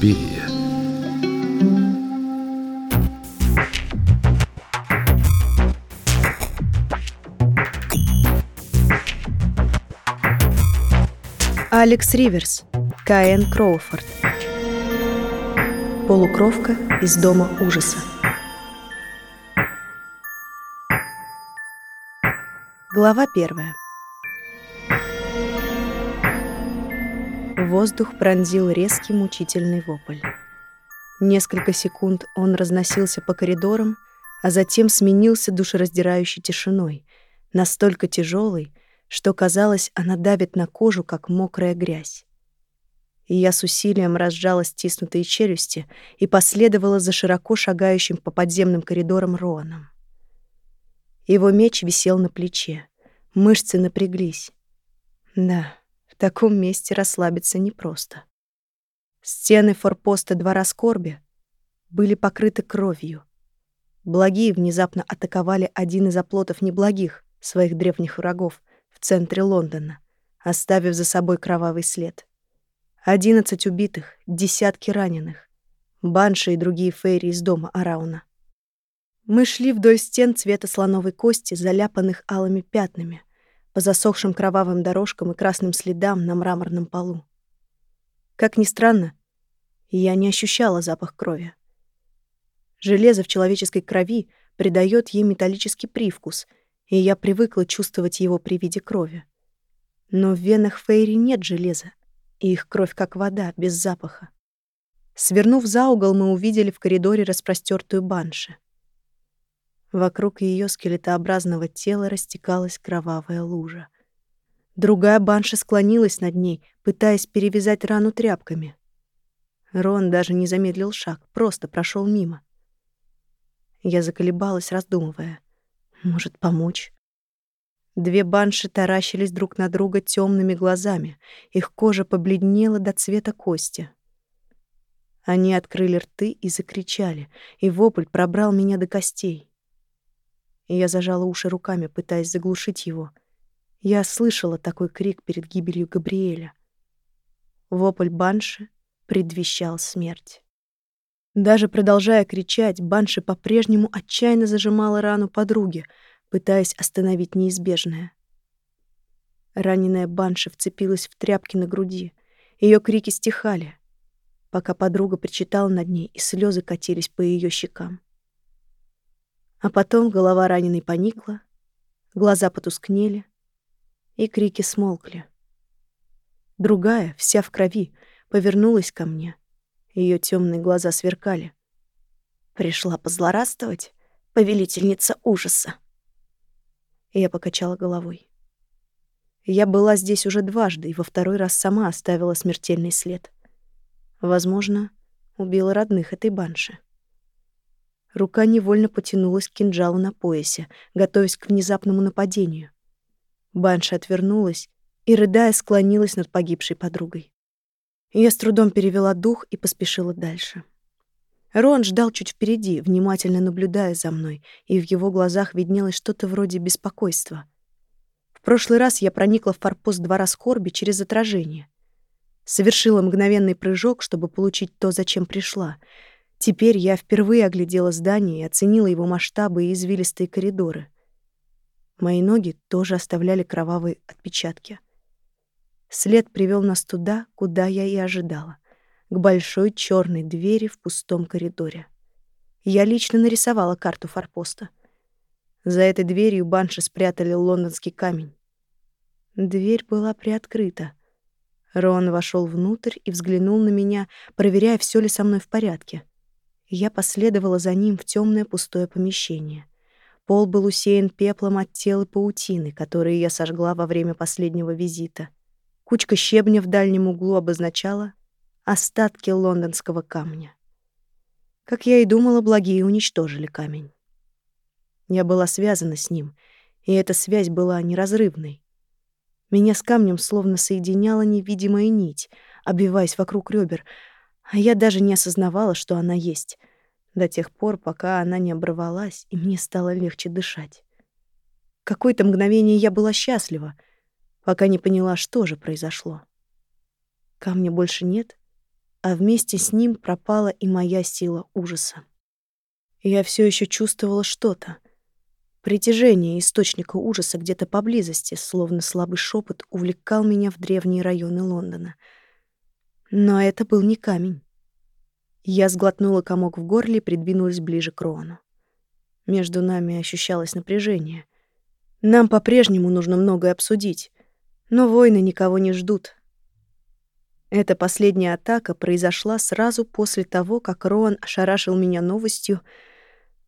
Суспирия. Алекс Риверс, Каэн Кроуфорд. Полукровка из дома ужаса. Глава первая. Воздух пронзил резкий мучительный вопль. Несколько секунд он разносился по коридорам, а затем сменился душераздирающей тишиной, настолько тяжелой, что казалось, она давит на кожу, как мокрая грязь. И я с усилием разжала стиснутые челюсти и последовала за широко шагающим по подземным коридорам Роаном. Его меч висел на плече, мышцы напряглись. Да, таком месте расслабиться непросто. Стены форпоста двора скорби были покрыты кровью. Благие внезапно атаковали один из оплотов неблагих, своих древних врагов, в центре Лондона, оставив за собой кровавый след. Одиннадцать убитых, десятки раненых. Банши и другие фейри из дома Арауна. Мы шли вдоль стен цвета слоновой кости, заляпанных алыми пятнами, по засохшим кровавым дорожкам и красным следам на мраморном полу. Как ни странно, я не ощущала запах крови. Железо в человеческой крови придает ей металлический привкус, и я привыкла чувствовать его при виде крови. Но в венах Фейри нет железа, и их кровь как вода, без запаха. Свернув за угол, мы увидели в коридоре распростертую банши. Вокруг ее скелетообразного тела растекалась кровавая лужа. Другая банша склонилась над ней, пытаясь перевязать рану тряпками. Рон даже не замедлил шаг, просто прошел мимо. Я заколебалась, раздумывая. Может, помочь? Две банши таращились друг на друга темными глазами. Их кожа побледнела до цвета кости. Они открыли рты и закричали, и вопль пробрал меня до костей и я зажала уши руками, пытаясь заглушить его. Я слышала такой крик перед гибелью Габриэля. Вопль Банши предвещал смерть. Даже продолжая кричать, Банши по-прежнему отчаянно зажимала рану подруги, пытаясь остановить неизбежное. Раненая Банши вцепилась в тряпки на груди. Ее крики стихали, пока подруга причитала над ней, и слезы катились по ее щекам. А потом голова раненой поникла, глаза потускнели, и крики смолкли. Другая, вся в крови, повернулась ко мне. Ее темные глаза сверкали. Пришла позлорадствовать повелительница ужаса. Я покачала головой. Я была здесь уже дважды и во второй раз сама оставила смертельный след. Возможно, убила родных этой банши. Рука невольно потянулась к кинжалу на поясе, готовясь к внезапному нападению. Банша отвернулась и, рыдая, склонилась над погибшей подругой. Я с трудом перевела дух и поспешила дальше. Рон ждал чуть впереди, внимательно наблюдая за мной, и в его глазах виднелось что-то вроде беспокойства. В прошлый раз я проникла в форпост двора скорби через отражение. Совершила мгновенный прыжок, чтобы получить то, зачем пришла — Теперь я впервые оглядела здание и оценила его масштабы и извилистые коридоры. Мои ноги тоже оставляли кровавые отпечатки. След привел нас туда, куда я и ожидала, к большой черной двери в пустом коридоре. Я лично нарисовала карту форпоста. За этой дверью банши спрятали лондонский камень. Дверь была приоткрыта. Рон вошел внутрь и взглянул на меня, проверяя, все ли со мной в порядке. Я последовала за ним в темное пустое помещение. Пол был усеян пеплом от тел и паутины, которые я сожгла во время последнего визита. Кучка щебня в дальнем углу обозначала остатки лондонского камня. Как я и думала, благие уничтожили камень. Я была связана с ним, и эта связь была неразрывной. Меня с камнем словно соединяла невидимая нить, обвиваясь вокруг ребер, а я даже не осознавала, что она есть, до тех пор, пока она не оборвалась, и мне стало легче дышать. Какое-то мгновение я была счастлива, пока не поняла, что же произошло. Камня больше нет, а вместе с ним пропала и моя сила ужаса. Я все еще чувствовала что-то. Притяжение источника ужаса где-то поблизости, словно слабый шепот, увлекал меня в древние районы Лондона. Но это был не камень. Я сглотнула комок в горле и придвинулась ближе к Роану. Между нами ощущалось напряжение. Нам по-прежнему нужно многое обсудить, но войны никого не ждут. Эта последняя атака произошла сразу после того, как Роан ошарашил меня новостью.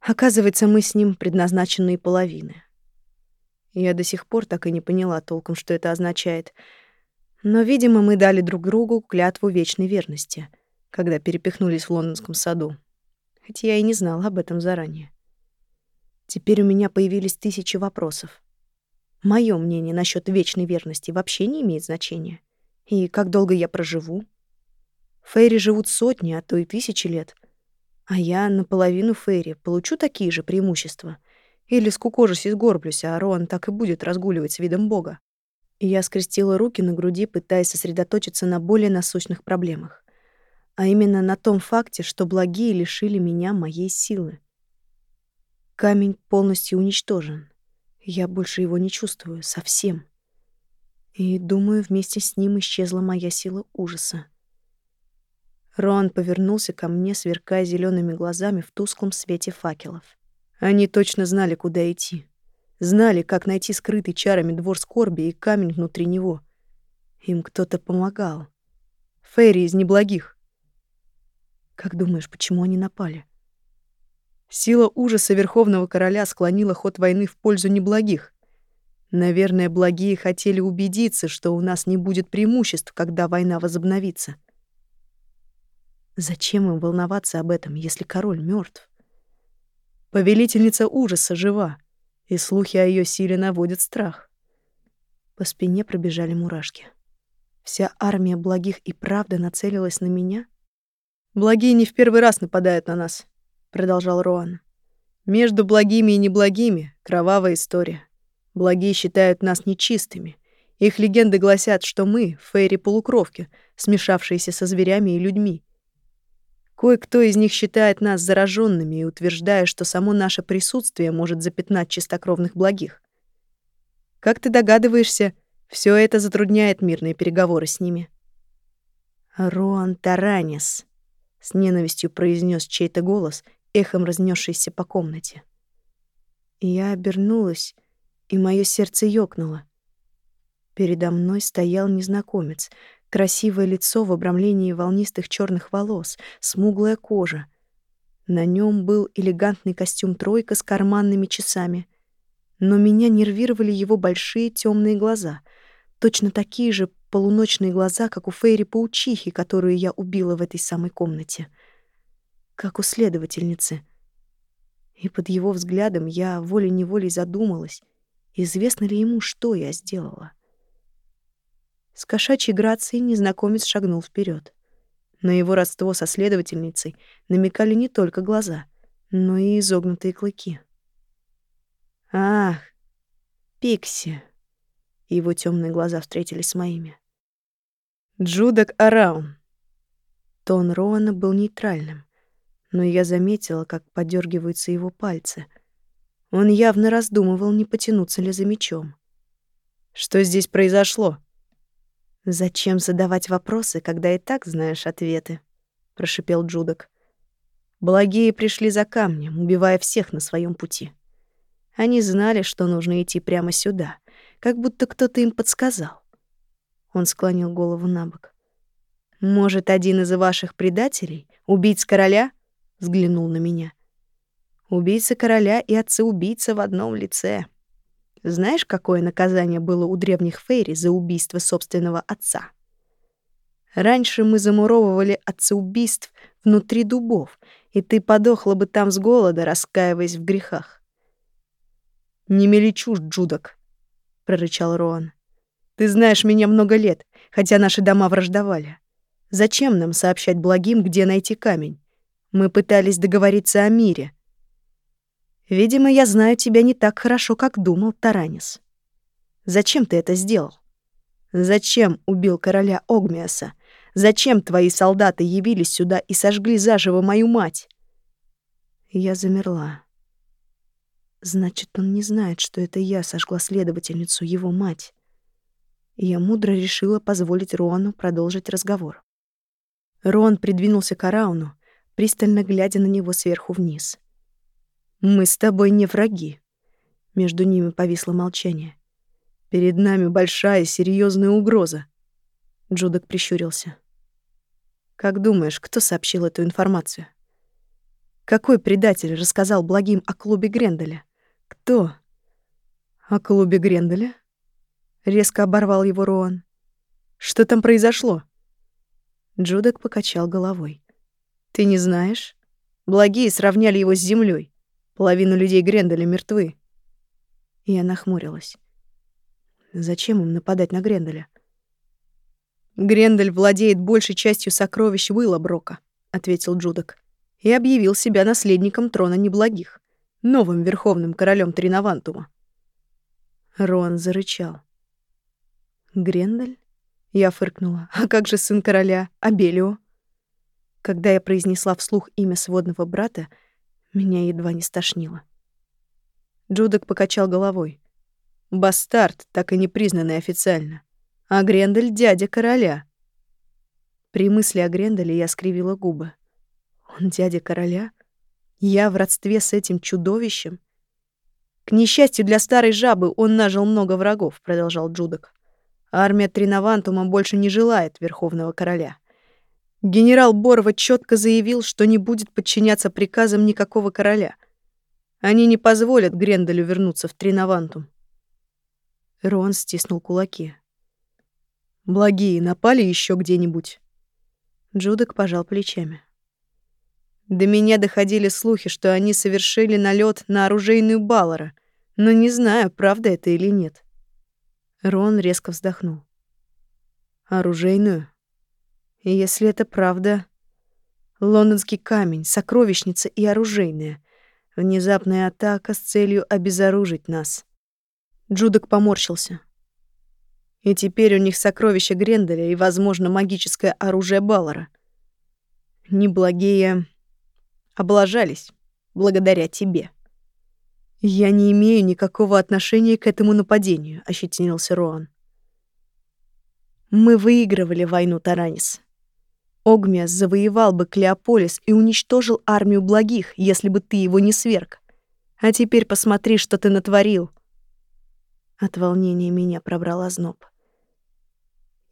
Оказывается, мы с ним предназначенные половины. Я до сих пор так и не поняла толком, что это означает. Но, видимо, мы дали друг другу клятву вечной верности — когда перепихнулись в лондонском саду. Хотя я и не знала об этом заранее. Теперь у меня появились тысячи вопросов. Моё мнение насчет вечной верности вообще не имеет значения. И как долго я проживу? Фейри живут сотни, а то и тысячи лет. А я наполовину Фейри получу такие же преимущества. Или скукожусь и сгорблюсь, а Роан так и будет разгуливать с видом бога. И я скрестила руки на груди, пытаясь сосредоточиться на более насущных проблемах а именно на том факте, что благие лишили меня моей силы. Камень полностью уничтожен. Я больше его не чувствую совсем. И, думаю, вместе с ним исчезла моя сила ужаса. Роан повернулся ко мне, сверкая зелеными глазами в тусклом свете факелов. Они точно знали, куда идти. Знали, как найти скрытый чарами двор скорби и камень внутри него. Им кто-то помогал. Фейри из неблагих. Как думаешь, почему они напали? Сила ужаса Верховного Короля склонила ход войны в пользу неблагих. Наверное, благие хотели убедиться, что у нас не будет преимуществ, когда война возобновится. Зачем им волноваться об этом, если король мертв? Повелительница ужаса жива, и слухи о ее силе наводят страх. По спине пробежали мурашки. Вся армия благих и правда нацелилась на меня — «Благие не в первый раз нападают на нас», — продолжал Роан. «Между благими и неблагими — кровавая история. Благие считают нас нечистыми. Их легенды гласят, что мы — фейри-полукровки, смешавшиеся со зверями и людьми. Кое-кто из них считает нас зараженными и утверждает, что само наше присутствие может запятнать чистокровных благих. Как ты догадываешься, все это затрудняет мирные переговоры с ними. Роан Таранис с ненавистью произнес чей-то голос, эхом разнесшийся по комнате. Я обернулась, и мое сердце ёкнуло. Передо мной стоял незнакомец, красивое лицо в обрамлении волнистых черных волос, смуглая кожа. На нем был элегантный костюм тройка с карманными часами, но меня нервировали его большие темные глаза, точно такие же полуночные глаза, как у Фейри-паучихи, которую я убила в этой самой комнате. Как у следовательницы. И под его взглядом я волей-неволей задумалась, известно ли ему, что я сделала. С кошачьей грацией незнакомец шагнул вперед. На его родство со следовательницей намекали не только глаза, но и изогнутые клыки. «Ах, Пикси!» Его темные глаза встретились с моими. Джудак Араун. Тон Роана был нейтральным, но я заметила, как подергиваются его пальцы. Он явно раздумывал, не потянуться ли за мечом. Что здесь произошло? Зачем задавать вопросы, когда и так знаешь ответы? прошипел Джудак. Благие пришли за камнем, убивая всех на своем пути. Они знали, что нужно идти прямо сюда, как будто кто-то им подсказал. Он склонил голову на бок. «Может, один из ваших предателей, убийц короля?» — взглянул на меня. «Убийца короля и отца-убийца в одном лице. Знаешь, какое наказание было у древних фейри за убийство собственного отца? Раньше мы замуровывали отца-убийств внутри дубов, и ты подохла бы там с голода, раскаиваясь в грехах». «Не мели чушь, Джудок», — прорычал Роан. Ты знаешь меня много лет, хотя наши дома враждовали. Зачем нам сообщать благим, где найти камень? Мы пытались договориться о мире. Видимо, я знаю тебя не так хорошо, как думал Таранис. Зачем ты это сделал? Зачем убил короля Огмиаса? Зачем твои солдаты явились сюда и сожгли заживо мою мать?» Я замерла. Значит, он не знает, что это я сожгла следовательницу, его мать. Я мудро решила позволить Роану продолжить разговор. Рон придвинулся к Арауну, пристально глядя на него сверху вниз. «Мы с тобой не враги». Между ними повисло молчание. «Перед нами большая серьезная угроза». Джудок прищурился. «Как думаешь, кто сообщил эту информацию?» Какой предатель рассказал благим о клубе Гренделя? «Кто?» «О клубе Гренделя?» Резко оборвал его Роан. «Что там произошло?» Джудек покачал головой. «Ты не знаешь? Благие сравняли его с землей. Половину людей Гренделя мертвы». Я нахмурилась. Зачем им нападать на Гренделя? «Грендель владеет большей частью сокровищ Уиллаброка», — ответил Джудок, и объявил себя наследником трона неблагих новым верховным королем Тринавантума. Рон зарычал. «Грендель?» Я фыркнула. «А как же сын короля, Абелио?» Когда я произнесла вслух имя сводного брата, меня едва не стошнило. Джудок покачал головой. «Бастард, так и не признанный официально. А Грендель — дядя короля». При мысли о Гренделе я скривила губы. «Он дядя короля?» Я в родстве с этим чудовищем? К несчастью для старой жабы, он нажил много врагов, продолжал Джудок. Армия Тринавантума больше не желает Верховного Короля. Генерал Борова четко заявил, что не будет подчиняться приказам никакого короля. Они не позволят Гренделю вернуться в Тринавантум. Рон стиснул кулаки. «Благие напали еще где-нибудь?» Джудок пожал плечами. До меня доходили слухи, что они совершили налет на оружейную Баллара, но не знаю, правда это или нет. Рон резко вздохнул. Оружейную? И если это правда, лондонский камень, сокровищница и оружейная. Внезапная атака с целью обезоружить нас. Джудок поморщился. И теперь у них сокровища Гренделя и, возможно, магическое оружие Баллара. Неблагие облажались благодаря тебе. Я не имею никакого отношения к этому нападению, ощетинился Роан. Мы выигрывали войну, Таранис. Огмиас завоевал бы Клеополис и уничтожил армию благих, если бы ты его не сверг. А теперь посмотри, что ты натворил. От волнения меня пробрал озноб.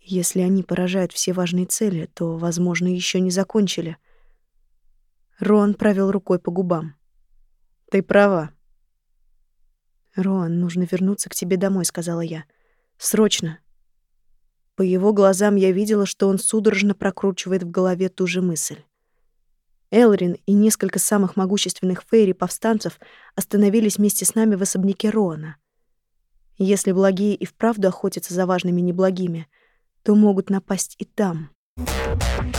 Если они поражают все важные цели, то, возможно, еще не закончили — Рон провел рукой по губам. «Ты права». «Рон, нужно вернуться к тебе домой», — сказала я. «Срочно». По его глазам я видела, что он судорожно прокручивает в голове ту же мысль. Элрин и несколько самых могущественных фейри-повстанцев остановились вместе с нами в особняке Роана. Если благие и вправду охотятся за важными неблагими, то могут напасть и там. Thank